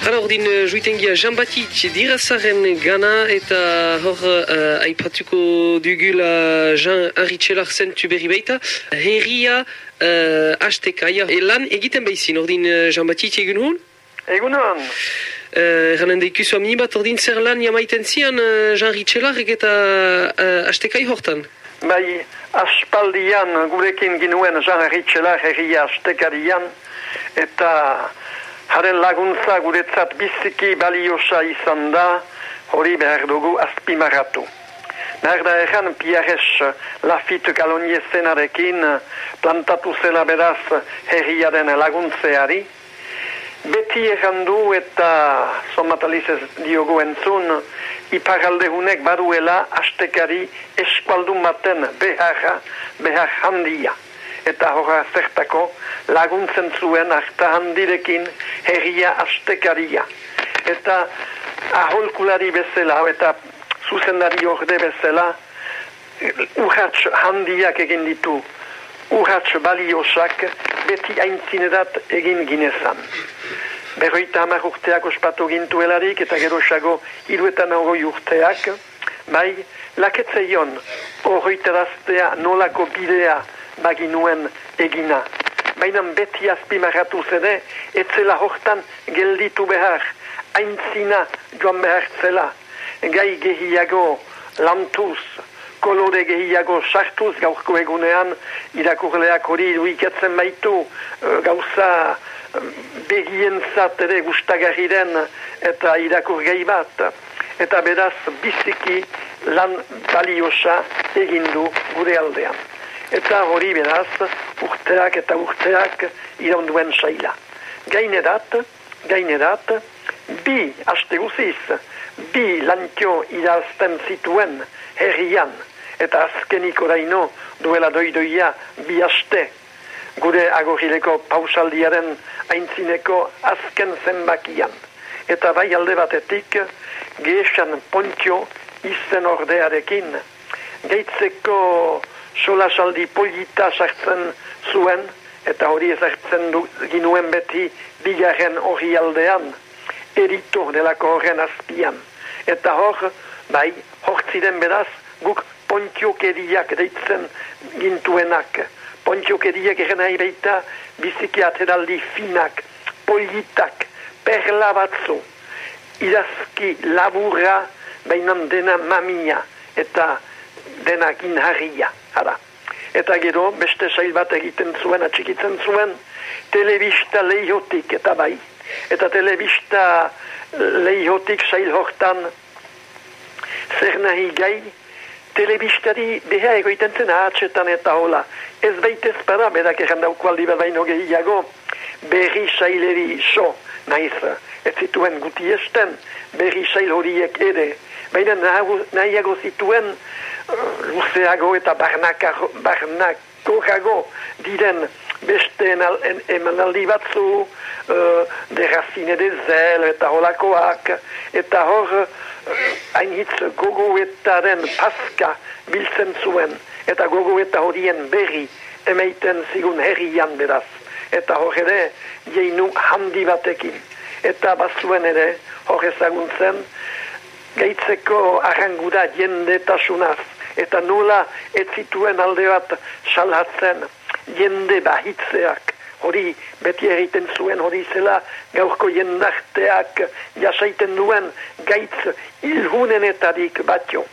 Gara hor din uh, juitengia Jean Baptiste dirazaren gana eta hor uh, aipatuko dugula Jean Henri zentu berri baita. Herria uh, astekaia lan egiten behizin hor din uh, Jean Baptiste egun hon? Egun hon. Uh, Erran deikuzu amini bat hor din zer lan jamaiten zian uh, Jean Henri eta uh, astekai hortan? Bai, aspaldian gurekin ginuen Jean Henri herria astekarian eta... Haren laguntza guretzat biziki baliosa izan da, hori behar dugu azpimarratu. Behar da egan Piares Lafit Galoniez plantatu zela beraz herriaren laguntzeari. Beti egan du eta somatalizez diogu entzun, iparaldehunek baduela astekari eskualdun baten beharra, behar handia eta horra zertako laguntzen zuen harta handirekin herria astekaria. Eta aholkulari bezala eta zuzendari orde bezala urratx handiak egin ditu urratx baliosak beti aintzinerat egin ginezan. Berroita hamar urteak ospatu gintuelarik eta gerosago iruetan horroi urteak, bai, laketzeion horroiteraztea nolako bidea baginuen egina. Baina beti azpimarratu zede, etzela hortan gelditu behar, aintzina joan behar zela, gai gehiago lantuz, kolore gehiago sartuz gaurko egunean, irakurleak hori duiketzen baitu, eh, gauza eh, begien zat ere gustagarri den eta irakur gehi bat. Eta beraz biziki lan baliosa egindu gure aldean eta hori beraz urteak eta urteak iraunduen saila. Gainerat, gainerat, bi aste guziz, bi lantio irazten zituen herrian, eta azkenik oraino duela doidoia bi aste, gure agorileko pausaldiaren aintzineko azken zenbakian. Eta bai alde batetik, gehesan pontio izen ordearekin, geitzeko sola saldi polita sartzen zuen, eta hori ezartzen du ginuen beti bigarren hori aldean, erito delako horren azpian. Eta hor, bai, hor ziren beraz, guk pontiokeriak deitzen gintuenak. Pontiokeriak egen nahi baita, biziki ateraldi finak, politak, perla batzu, idazki laburra, bainan dena mamia, eta dena ginharria. Hala. Eta gero, beste sail bat egiten zuen, atxikitzen zuen, telebista lehihotik, eta bai. Eta telebista lehihotik sail hortan, zer nahi gai, telebistari beha egoiten zen ahatsetan eta hola. Ez baitez para, berak egan dauko aldi baino gehiago, berri saileri so, nahiz, ez zituen guti esten, berri sail horiek ere, baina nahiago zituen, luzeago eta barnako jago diren beste emanaldi batzu uh, derrazine de zel eta holakoak. Eta hor hain hitz gogo eta den paska biltzen zuen. Eta gogo eta horien berri emeiten zigun herrian beraz. Eta hor ere jeinu handi batekin eta bazuen ere hor ezaguntzen gaitzeko arrangura jende tasunaz eta nola ez zituen alde bat salhatzen jende bahitzeak. Hori beti egiten zuen hori zela gaurko jendarteak jasaiten duen gaitz ilhunenetarik batio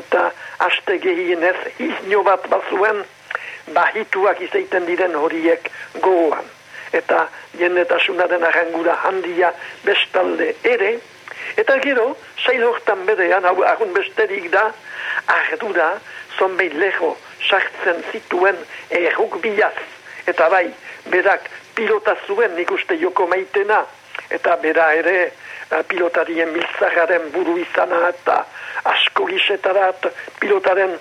eta aste gehien ez bat bazuen bahituak izaiten diren horiek gogoan eta jendetasunaren arrangura handia bestalde ere. Eta gero, sail hortan bedean, hau agun besterik da, ardura, zonbeit leho sartzen zituen erruk bilaz. Eta bai, berak pilota zuen nik uste joko maitena, eta bera ere eh, pilotarien milzarraren buru izana eta asko gisetarat pilotaren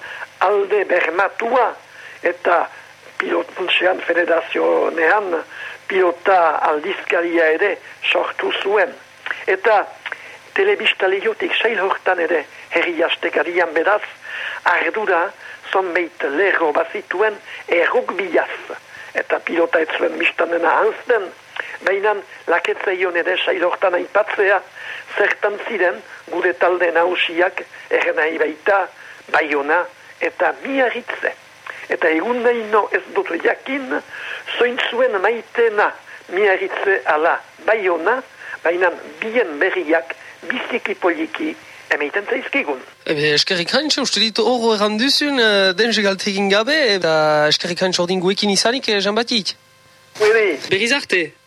alde bermatua, eta pilotzean federazionean pilota aldizkaria ere sortu zuen. Eta telebista lehiotik sail hortan ere herri astekarian beraz, ardura zonbeit lero bazituen erruk bilaz. Eta pilota etzuen mistanena hanzten, baina laketzaion ere sailortan aipatzea, zertan ziren gure talde nausiak nahi baita, baiona eta miarritze. Eta egun nahi no ez dut jakin, zoin zuen maitena miarritze ala baiona, baina bien berriak biziki poliki emeiten zaizkigun. Ebe, eskerrik haintxe, uste dit horro erran duzun, uh, den gabe, eta eskerrik haintxe ordin guekin izanik, Jean Batit. Oui, oui. Berriz arte.